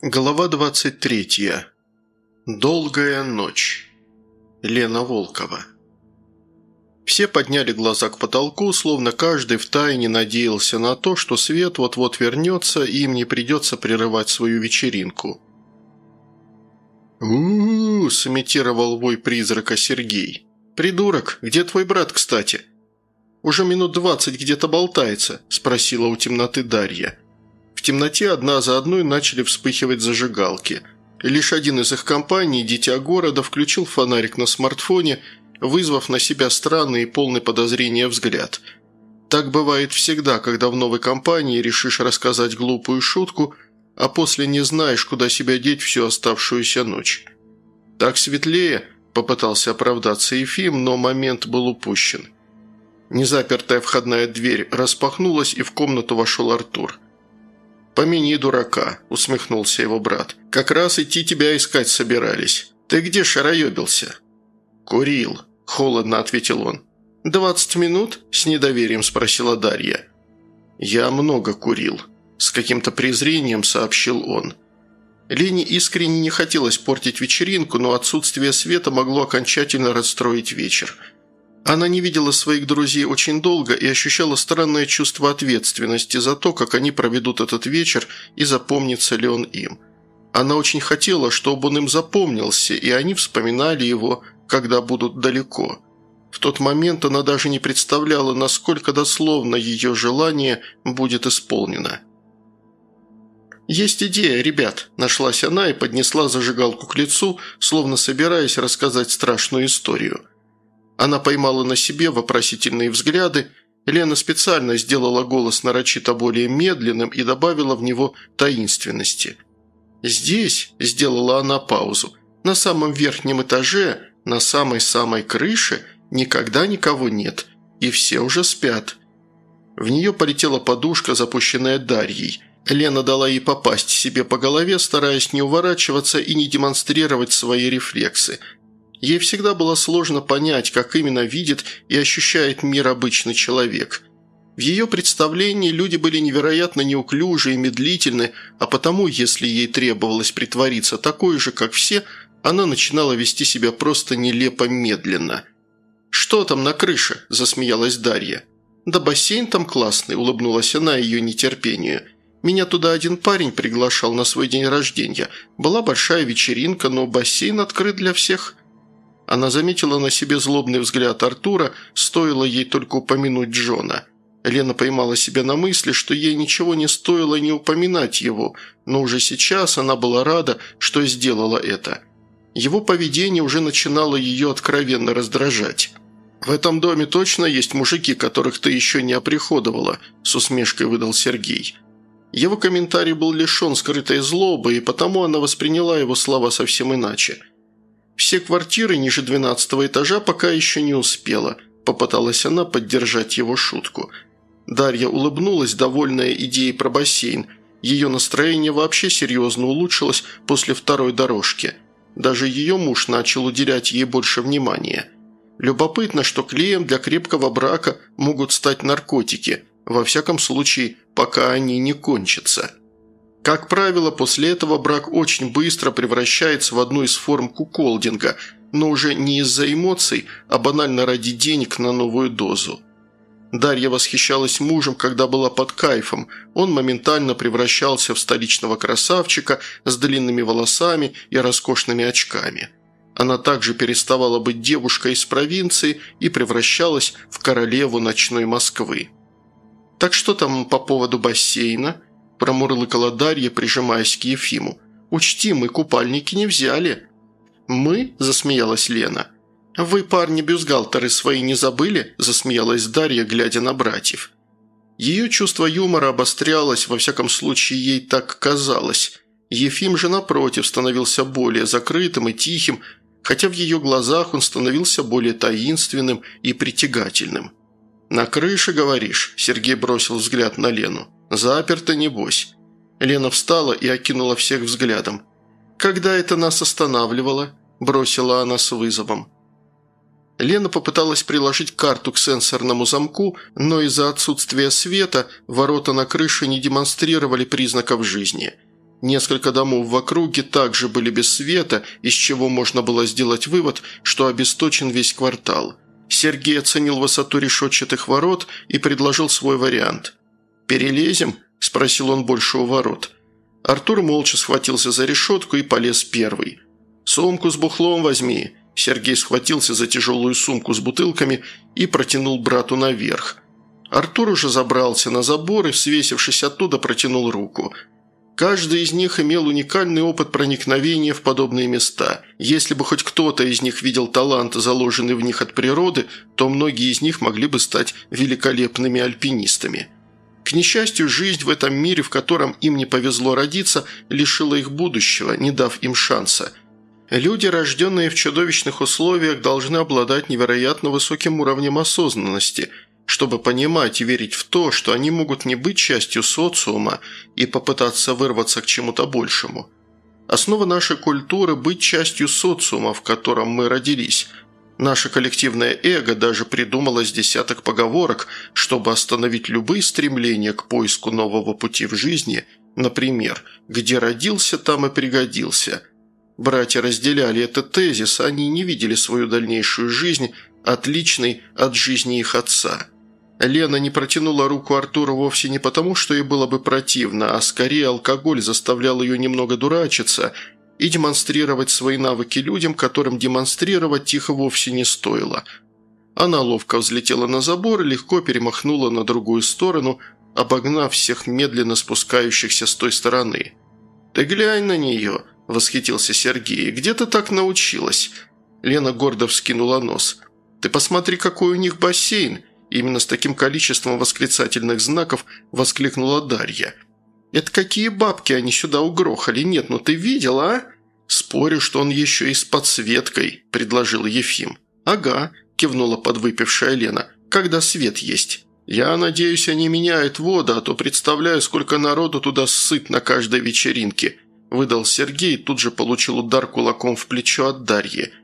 Глава 23. Долгая ночь. Лена Волкова. Все подняли глаза к потолку, словно каждый втайне надеялся на то, что свет вот-вот вернется и им не придется прерывать свою вечеринку. у сымитировал вой призрака Сергей. «Придурок, где твой брат, кстати?» «Уже минут двадцать где-то болтается», – спросила у темноты Дарья. В темноте одна за одной начали вспыхивать зажигалки. Лишь один из их компаний, дитя города, включил фонарик на смартфоне, вызвав на себя странный и полный подозрения взгляд. Так бывает всегда, когда в новой компании решишь рассказать глупую шутку, а после не знаешь, куда себя деть всю оставшуюся ночь. «Так светлее», – попытался оправдаться Ефим, но момент был упущен. Незапертая входная дверь распахнулась, и в комнату вошел Артур – «Помяни дурака», – усмехнулся его брат. «Как раз идти тебя искать собирались. Ты где шароебился?» «Курил», – холодно ответил он. «Двадцать минут?» – с недоверием спросила Дарья. «Я много курил», – с каким-то презрением сообщил он. Лене искренне не хотелось портить вечеринку, но отсутствие света могло окончательно расстроить вечер – она не видела своих друзей очень долго и ощущала странное чувство ответственности за то, как они проведут этот вечер и запомнится ли он им. Она очень хотела, чтобы он им запомнился, и они вспоминали его, когда будут далеко. В тот момент она даже не представляла, насколько дословно ее желание будет исполнено. «Есть идея, ребят», – нашлась она и поднесла зажигалку к лицу, словно собираясь рассказать страшную историю – она поймала на себе вопросительные взгляды. Лена специально сделала голос нарочито более медленным и добавила в него таинственности. «Здесь», – сделала она паузу, – «на самом верхнем этаже, на самой-самой крыше никогда никого нет, и все уже спят». В нее полетела подушка, запущенная Дарьей. Лена дала ей попасть себе по голове, стараясь не уворачиваться и не демонстрировать свои рефлексы – Ей всегда было сложно понять, как именно видит и ощущает мир обычный человек. В ее представлении люди были невероятно неуклюжи и медлительны, а потому, если ей требовалось притвориться такой же, как все, она начинала вести себя просто нелепо медленно. «Что там на крыше?» – засмеялась Дарья. «Да бассейн там классный», – улыбнулась она ее нетерпению. «Меня туда один парень приглашал на свой день рождения. Была большая вечеринка, но бассейн открыт для всех». Она заметила на себе злобный взгляд Артура, стоило ей только упомянуть Джона. Лена поймала себя на мысли, что ей ничего не стоило не упоминать его, но уже сейчас она была рада, что сделала это. Его поведение уже начинало ее откровенно раздражать. «В этом доме точно есть мужики, которых ты еще не оприходовала», – с усмешкой выдал Сергей. Его комментарий был лишен скрытой злобы, и потому она восприняла его слова совсем иначе – все квартиры ниже двенадцатого этажа пока еще не успела», – попыталась она поддержать его шутку. Дарья улыбнулась, довольная идеей про бассейн. Ее настроение вообще серьезно улучшилось после второй дорожки. Даже ее муж начал уделять ей больше внимания. Любопытно, что клеем для крепкого брака могут стать наркотики, во всяком случае, пока они не кончатся. Как правило, после этого брак очень быстро превращается в одну из форм куколдинга, но уже не из-за эмоций, а банально ради денег на новую дозу. Дарья восхищалась мужем, когда была под кайфом. Он моментально превращался в столичного красавчика с длинными волосами и роскошными очками. Она также переставала быть девушкой из провинции и превращалась в королеву ночной Москвы. «Так что там по поводу бассейна?» – промурлыкала Дарья, прижимаясь к Ефиму. «Учти, мы купальники не взяли». «Мы?» – засмеялась Лена. «Вы, парни, бюстгальтеры свои не забыли?» – засмеялась Дарья, глядя на братьев. Ее чувство юмора обострялось, во всяком случае, ей так казалось. Ефим же, напротив, становился более закрытым и тихим, хотя в ее глазах он становился более таинственным и притягательным. «На крыше, говоришь?» – Сергей бросил взгляд на Лену. «Заперто, небось». Лена встала и окинула всех взглядом. «Когда это нас останавливало?» – бросила она с вызовом. Лена попыталась приложить карту к сенсорному замку, но из-за отсутствия света ворота на крыше не демонстрировали признаков жизни. Несколько домов в округе также были без света, из чего можно было сделать вывод, что обесточен весь квартал. Сергей оценил высоту решетчатых ворот и предложил свой вариант. «Перелезем?» – спросил он больше у ворот. Артур молча схватился за решетку и полез первый. «Сумку с бухлом возьми». Сергей схватился за тяжелую сумку с бутылками и протянул брату наверх. Артур уже забрался на забор и, свесившись оттуда, протянул руку – Каждый из них имел уникальный опыт проникновения в подобные места. Если бы хоть кто-то из них видел талант, заложенный в них от природы, то многие из них могли бы стать великолепными альпинистами. К несчастью, жизнь в этом мире, в котором им не повезло родиться, лишила их будущего, не дав им шанса. Люди, рожденные в чудовищных условиях, должны обладать невероятно высоким уровнем осознанности – чтобы понимать и верить в то, что они могут не быть частью социума и попытаться вырваться к чему-то большему. Основа нашей культуры – быть частью социума, в котором мы родились. Наше коллективное эго даже придумало с десяток поговорок, чтобы остановить любые стремления к поиску нового пути в жизни, например, «где родился, там и пригодился». Братья разделяли этот тезис, они не видели свою дальнейшую жизнь отличной от жизни их отца – Лена не протянула руку Артуру вовсе не потому, что ей было бы противно, а скорее алкоголь заставлял ее немного дурачиться и демонстрировать свои навыки людям, которым демонстрировать их вовсе не стоило. Она ловко взлетела на забор и легко перемахнула на другую сторону, обогнав всех медленно спускающихся с той стороны. «Ты глянь на нее!» – восхитился Сергей. «Где ты так научилась?» Лена гордо вскинула нос. «Ты посмотри, какой у них бассейн!» Именно с таким количеством восклицательных знаков воскликнула Дарья. «Это какие бабки они сюда угрохали? Нет, ну ты видел, а?» «Спорю, что он еще и с подсветкой», – предложил Ефим. «Ага», – кивнула подвыпившая Лена. «Когда свет есть». «Я надеюсь, они меняют воду, а то представляю, сколько народу туда ссыт на каждой вечеринке», – выдал Сергей и тут же получил удар кулаком в плечо от Дарьи –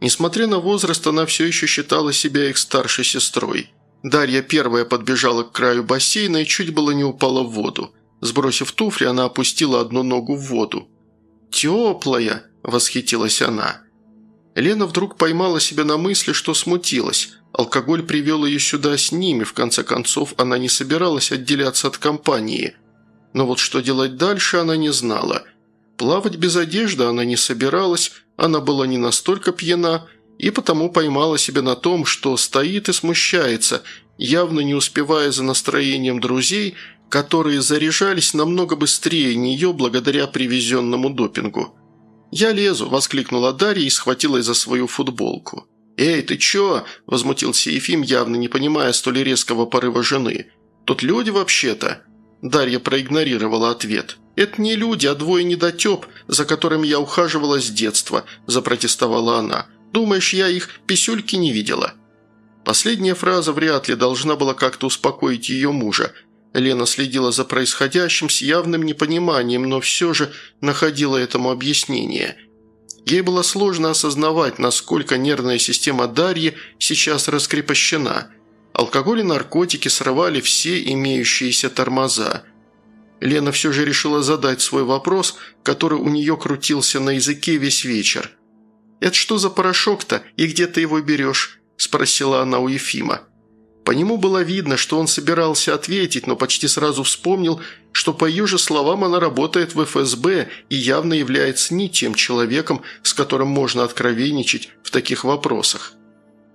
Несмотря на возраст, она все еще считала себя их старшей сестрой. Дарья первая подбежала к краю бассейна и чуть было не упала в воду. Сбросив туфли, она опустила одну ногу в воду. «Теплая!» – восхитилась она. Лена вдруг поймала себя на мысли, что смутилась. Алкоголь привел ее сюда с ними, в конце концов она не собиралась отделяться от компании. Но вот что делать дальше она не знала. Плавать без одежды она не собиралась, она была не настолько пьяна и потому поймала себя на том, что стоит и смущается, явно не успевая за настроением друзей, которые заряжались намного быстрее нее благодаря привезенному допингу. «Я лезу!» – воскликнула Дарья и схватилась за свою футболку. «Эй, ты чё?» – возмутился Ефим, явно не понимая столь резкого порыва жены. «Тут люди вообще-то!» Дарья проигнорировала ответ. «Это не люди, а двое недотеп, за которыми я ухаживала с детства», – запротестовала она. «Думаешь, я их писюльки не видела?» Последняя фраза вряд ли должна была как-то успокоить ее мужа. Лена следила за происходящим с явным непониманием, но все же находила этому объяснение. Ей было сложно осознавать, насколько нервная система Дарьи сейчас раскрепощена. Алкоголь и наркотики срывали все имеющиеся тормоза – Лена все же решила задать свой вопрос, который у нее крутился на языке весь вечер. «Это что за порошок-то и где ты его берешь?» – спросила она у Ефима. По нему было видно, что он собирался ответить, но почти сразу вспомнил, что по ее же словам она работает в ФСБ и явно является не тем человеком, с которым можно откровенничать в таких вопросах.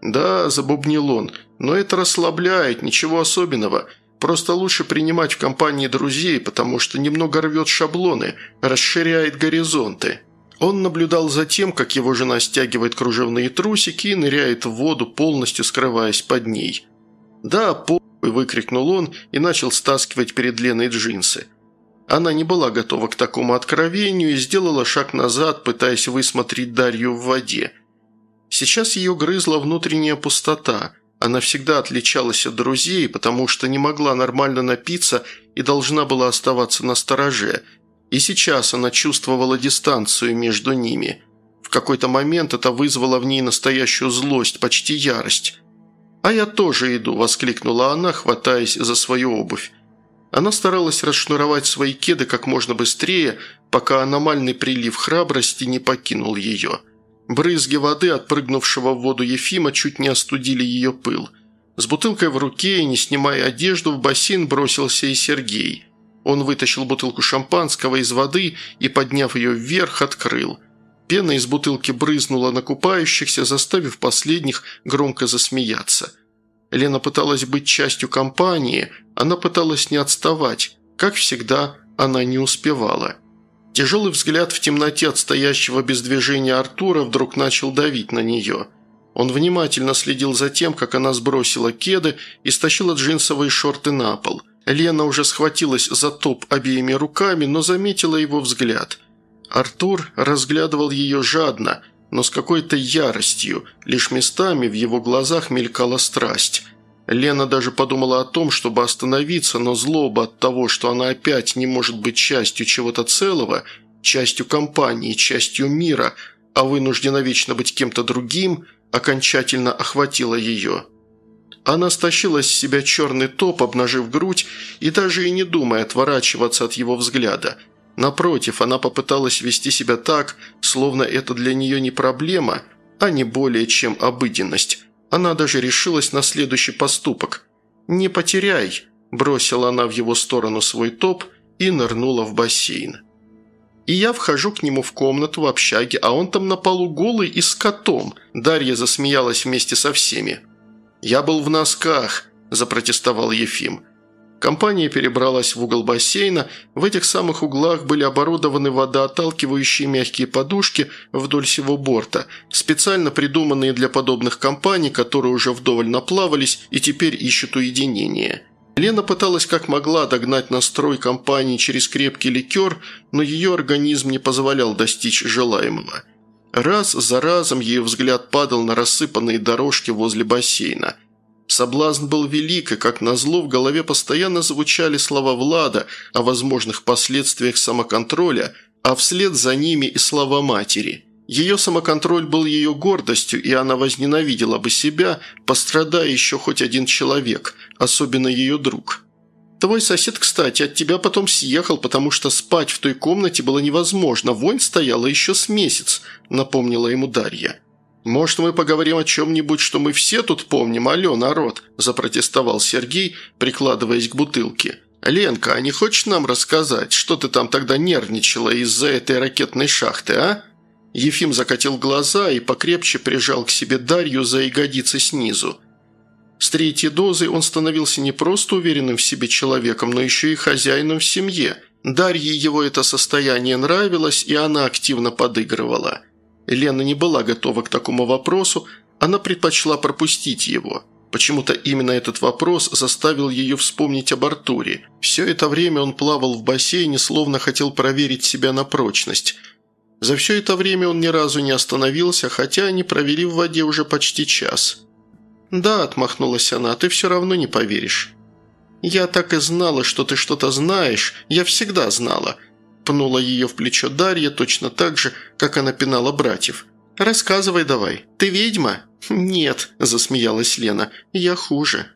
«Да», – забубнил он, – «но это расслабляет, ничего особенного». Просто лучше принимать в компании друзей, потому что немного рвет шаблоны, расширяет горизонты. Он наблюдал за тем, как его жена стягивает кружевные трусики и ныряет в воду, полностью скрываясь под ней. «Да, по...» – выкрикнул он и начал стаскивать перед Леной джинсы. Она не была готова к такому откровению и сделала шаг назад, пытаясь высмотреть Дарью в воде. Сейчас ее грызла внутренняя пустота – она всегда отличалась от друзей, потому что не могла нормально напиться и должна была оставаться на стороже. И сейчас она чувствовала дистанцию между ними. В какой-то момент это вызвало в ней настоящую злость, почти ярость. «А я тоже иду», – воскликнула она, хватаясь за свою обувь. Она старалась расшнуровать свои кеды как можно быстрее, пока аномальный прилив храбрости не покинул ее. Брызги воды, отпрыгнувшего в воду Ефима, чуть не остудили ее пыл. С бутылкой в руке и не снимая одежду, в бассейн бросился и Сергей. Он вытащил бутылку шампанского из воды и, подняв ее вверх, открыл. Пена из бутылки брызнула на купающихся, заставив последних громко засмеяться – Лена пыталась быть частью компании, она пыталась не отставать. Как всегда, она не успевала. Тяжелый взгляд в темноте от стоящего без движения Артура вдруг начал давить на нее. Он внимательно следил за тем, как она сбросила кеды и стащила джинсовые шорты на пол. Лена уже схватилась за топ обеими руками, но заметила его взгляд. Артур разглядывал ее жадно – но с какой-то яростью, лишь местами в его глазах мелькала страсть. Лена даже подумала о том, чтобы остановиться, но злоба от того, что она опять не может быть частью чего-то целого, частью компании, частью мира, а вынуждена вечно быть кем-то другим, окончательно охватила ее. Она стащила с себя черный топ, обнажив грудь, и даже и не думая отворачиваться от его взгляда – Напротив, она попыталась вести себя так, словно это для нее не проблема, а не более чем обыденность. Она даже решилась на следующий поступок. «Не потеряй», – бросила она в его сторону свой топ и нырнула в бассейн. И я вхожу к нему в комнату в общаге, а он там на полу голый и с котом. Дарья засмеялась вместе со всеми. «Я был в носках», – запротестовал Ефим. Компания перебралась в угол бассейна. В этих самых углах были оборудованы водоотталкивающие мягкие подушки вдоль всего борта, специально придуманные для подобных компаний, которые уже вдоволь наплавались и теперь ищут уединение. Лена пыталась как могла догнать настрой компании через крепкий ликер, но ее организм не позволял достичь желаемого. Раз за разом ее взгляд падал на рассыпанные дорожки возле бассейна – Соблазн был велик, и, как назло, в голове постоянно звучали слова Влада о возможных последствиях самоконтроля, а вслед за ними и слова матери. Ее самоконтроль был ее гордостью, и она возненавидела бы себя, пострадая еще хоть один человек, особенно ее друг. «Твой сосед, кстати, от тебя потом съехал, потому что спать в той комнате было невозможно, вонь стояла еще с месяц», – напомнила ему Дарья. «Может, мы поговорим о чем-нибудь, что мы все тут помним, алло, народ?» – запротестовал Сергей, прикладываясь к бутылке. «Ленка, а не хочешь нам рассказать, что ты там тогда нервничала из-за этой ракетной шахты, а?» Ефим закатил глаза и покрепче прижал к себе Дарью за ягодицы снизу. С третьей дозой он становился не просто уверенным в себе человеком, но еще и хозяином в семье. Дарье его это состояние нравилось, и она активно подыгрывала – Лена не была готова к такому вопросу, она предпочла пропустить его. Почему-то именно этот вопрос заставил ее вспомнить об Артуре. Все это время он плавал в бассейне, словно хотел проверить себя на прочность. За все это время он ни разу не остановился, хотя они провели в воде уже почти час. «Да», – отмахнулась она, – «ты все равно не поверишь». «Я так и знала, что ты что-то знаешь. Я всегда знала. Пнула ее в плечо Дарья точно так же, как она пинала братьев. «Рассказывай давай. Ты ведьма?» «Нет», – засмеялась Лена. «Я хуже».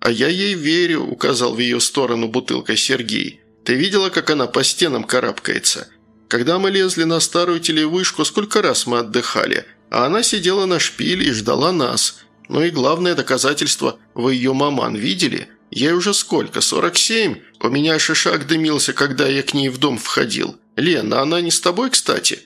«А я ей верю», – указал в ее сторону бутылка Сергей. «Ты видела, как она по стенам карабкается? Когда мы лезли на старую телевышку, сколько раз мы отдыхали, а она сидела на шпиле и ждала нас. Ну и главное доказательство – вы ее маман видели? Ей уже сколько? 47? У меня шишак дымился, когда я к ней в дом входил. Лена, она не с тобой, кстати?»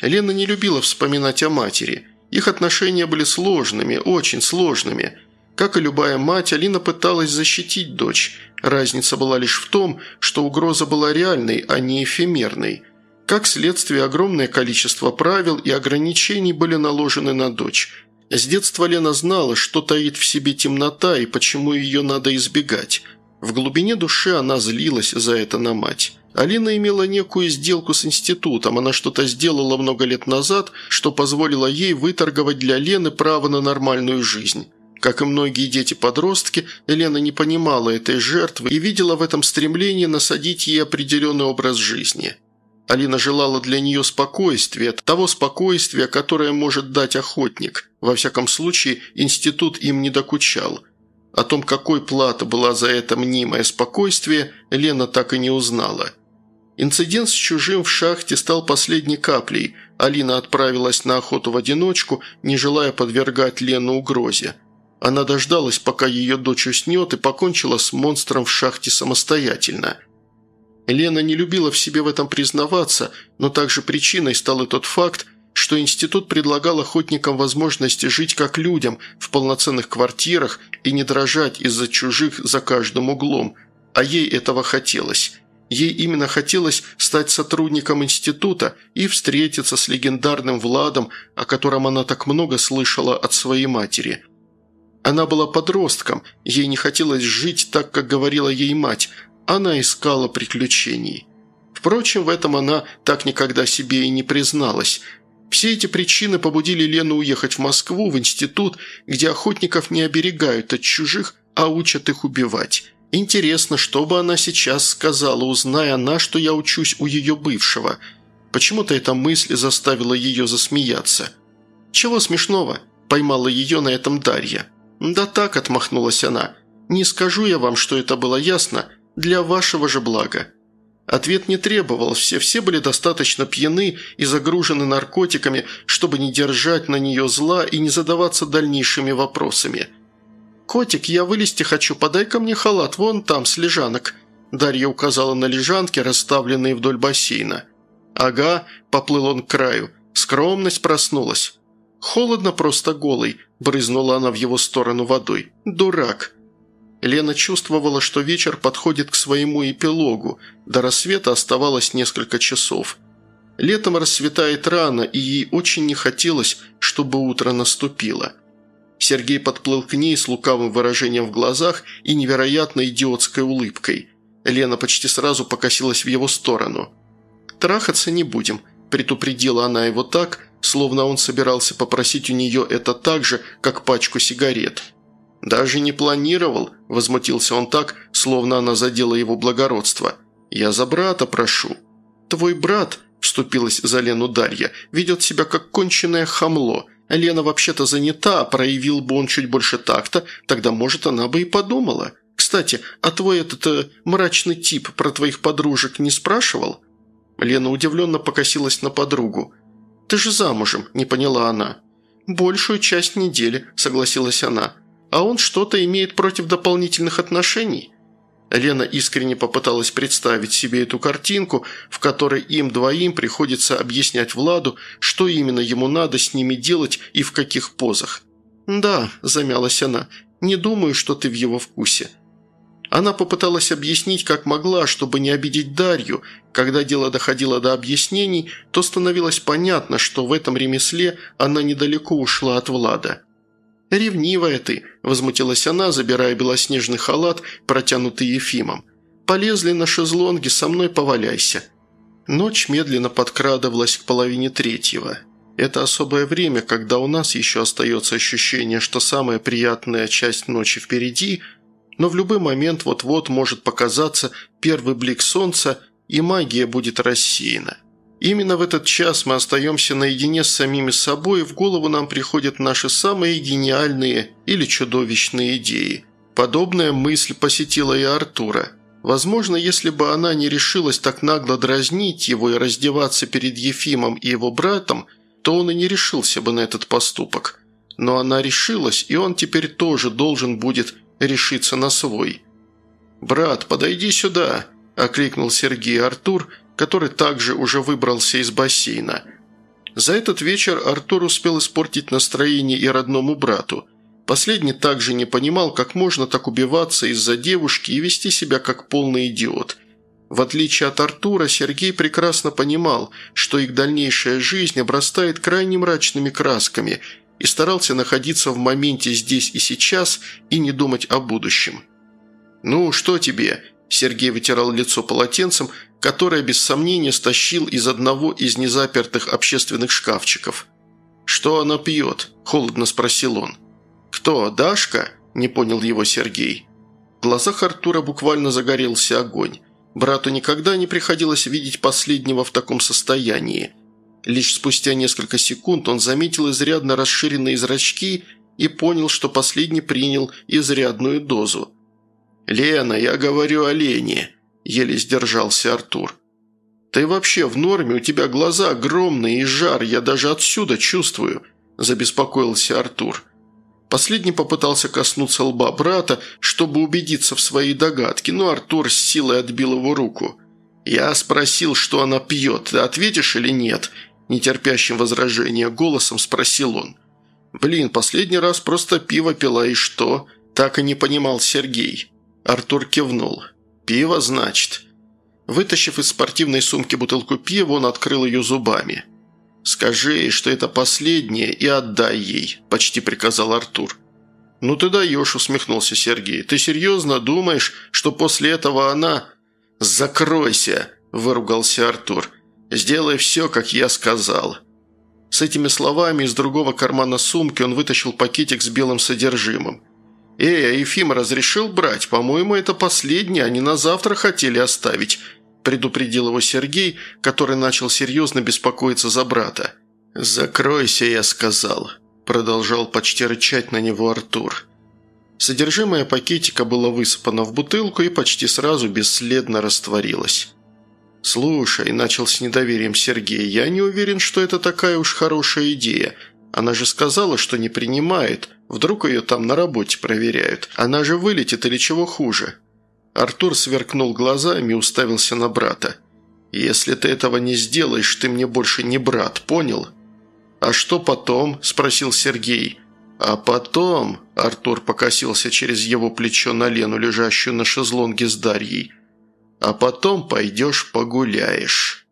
Лена не любила вспоминать о матери. Их отношения были сложными, очень сложными. Как и любая мать, Алина пыталась защитить дочь. Разница была лишь в том, что угроза была реальной, а не эфемерной. Как следствие, огромное количество правил и ограничений были наложены на дочь. С детства Лена знала, что таит в себе темнота и почему ее надо избегать. В глубине души она злилась за это на мать. Алина имела некую сделку с институтом, она что-то сделала много лет назад, что позволило ей выторговать для Лены право на нормальную жизнь. Как и многие дети-подростки, Елена не понимала этой жертвы и видела в этом стремление насадить ей определенный образ жизни – Алина желала для нее спокойствия, того спокойствия, которое может дать охотник. Во всяком случае, институт им не докучал. О том, какой плата была за это мнимое спокойствие, Лена так и не узнала. Инцидент с чужим в шахте стал последней каплей. Алина отправилась на охоту в одиночку, не желая подвергать Лену угрозе. Она дождалась, пока ее дочь уснет, и покончила с монстром в шахте самостоятельно. Лена не любила в себе в этом признаваться, но также причиной стал и тот факт, что институт предлагал охотникам возможности жить как людям в полноценных квартирах и не дрожать из-за чужих за каждым углом, а ей этого хотелось. Ей именно хотелось стать сотрудником института и встретиться с легендарным Владом, о котором она так много слышала от своей матери. Она была подростком, ей не хотелось жить так, как говорила ей мать, она искала приключений. Впрочем, в этом она так никогда себе и не призналась – все эти причины побудили Лену уехать в Москву, в институт, где охотников не оберегают от чужих, а учат их убивать. Интересно, что бы она сейчас сказала, узная она, что я учусь у ее бывшего. Почему-то эта мысль заставила ее засмеяться. «Чего смешного?» – поймала ее на этом Дарья. «Да так», – отмахнулась она. «Не скажу я вам, что это было ясно, для вашего же блага». Ответ не требовал, все, все были достаточно пьяны и загружены наркотиками, чтобы не держать на нее зла и не задаваться дальнейшими вопросами. «Котик, я вылезти хочу, подай-ка мне халат, вон там, с лежанок». Дарья указала на лежанки, расставленные вдоль бассейна. «Ага», – поплыл он к краю. Скромность проснулась. «Холодно просто голый», – брызнула она в его сторону водой. «Дурак». Лена чувствовала, что вечер подходит к своему эпилогу. До рассвета оставалось несколько часов. Летом рассветает рано, и ей очень не хотелось, чтобы утро наступило. Сергей подплыл к ней с лукавым выражением в глазах и невероятно идиотской улыбкой. Лена почти сразу покосилась в его сторону. «Трахаться не будем», – предупредила она его так, словно он собирался попросить у нее это так же, как пачку сигарет – «Даже не планировал», – возмутился он так, словно она задела его благородство. «Я за брата прошу». «Твой брат», – вступилась за Лену Дарья, – «ведет себя как конченое хамло. Лена вообще-то занята, проявил бы он чуть больше такта, тогда, может, она бы и подумала. Кстати, а твой этот э, мрачный тип про твоих подружек не спрашивал?» Лена удивленно покосилась на подругу. «Ты же замужем», – не поняла она. «Большую часть недели», – согласилась она. А он что-то имеет против дополнительных отношений?» Лена искренне попыталась представить себе эту картинку, в которой им двоим приходится объяснять Владу, что именно ему надо с ними делать и в каких позах. «Да», – замялась она, – «не думаю, что ты в его вкусе». Она попыталась объяснить, как могла, чтобы не обидеть Дарью. Когда дело доходило до объяснений, то становилось понятно, что в этом ремесле она недалеко ушла от Влада. «Ревнивая ты», – возмутилась она, забирая белоснежный халат, протянутый Ефимом. «Полезли на шезлонги, со мной поваляйся». Ночь медленно подкрадывалась к половине третьего. Это особое время, когда у нас еще остается ощущение, что самая приятная часть ночи впереди, но в любой момент вот-вот может показаться первый блик солнца, и магия будет рассеяна. Именно в этот час мы остаемся наедине с самими собой, и в голову нам приходят наши самые гениальные или чудовищные идеи. Подобная мысль посетила и Артура. Возможно, если бы она не решилась так нагло дразнить его и раздеваться перед Ефимом и его братом, то он и не решился бы на этот поступок. Но она решилась, и он теперь тоже должен будет решиться на свой. «Брат, подойди сюда!» – окликнул Сергей Артур – который также уже выбрался из бассейна. За этот вечер Артур успел испортить настроение и родному брату. Последний также не понимал, как можно так убиваться из-за девушки и вести себя как полный идиот. В отличие от Артура, Сергей прекрасно понимал, что их дальнейшая жизнь обрастает крайне мрачными красками и старался находиться в моменте здесь и сейчас и не думать о будущем. «Ну, что тебе?» Сергей вытирал лицо полотенцем, которое без сомнения стащил из одного из незапертых общественных шкафчиков. «Что она пьет?» – холодно спросил он. «Кто, Дашка?» – не понял его Сергей. В глазах Артура буквально загорелся огонь. Брату никогда не приходилось видеть последнего в таком состоянии. Лишь спустя несколько секунд он заметил изрядно расширенные зрачки и понял, что последний принял изрядную дозу. «Лена, я говорю о Лене», – еле сдержался Артур. «Ты вообще в норме? У тебя глаза огромные и жар, я даже отсюда чувствую», – забеспокоился Артур. Последний попытался коснуться лба брата, чтобы убедиться в своей догадке, но Артур с силой отбил его руку. «Я спросил, что она пьет, ты ответишь или нет?» Нетерпящим возражения голосом спросил он. «Блин, последний раз просто пиво пила, и что?» Так и не понимал Сергей. Артур кивнул. «Пиво, значит?» Вытащив из спортивной сумки бутылку пива, он открыл ее зубами. «Скажи ей, что это последнее, и отдай ей», – почти приказал Артур. «Ну ты даешь», – усмехнулся Сергей. «Ты серьезно думаешь, что после этого она...» «Закройся», – выругался Артур. «Сделай все, как я сказал». С этими словами из другого кармана сумки он вытащил пакетик с белым содержимым. «Эй, а Ефим разрешил брать? По-моему, это последнее, они на завтра хотели оставить», – предупредил его Сергей, который начал серьезно беспокоиться за брата. «Закройся», – я сказал, – продолжал почти рычать на него Артур. Содержимое пакетика было высыпано в бутылку и почти сразу бесследно растворилось. «Слушай», – начал с недоверием Сергей, – «я не уверен, что это такая уж хорошая идея. Она же сказала, что не принимает. Вдруг ее там на работе проверяют. Она же вылетит или чего хуже». Артур сверкнул глазами и уставился на брата. «Если ты этого не сделаешь, ты мне больше не брат, понял?» «А что потом?» – спросил Сергей. «А потом...» – Артур покосился через его плечо на Лену, лежащую на шезлонге с Дарьей – а потом пойдешь погуляешь».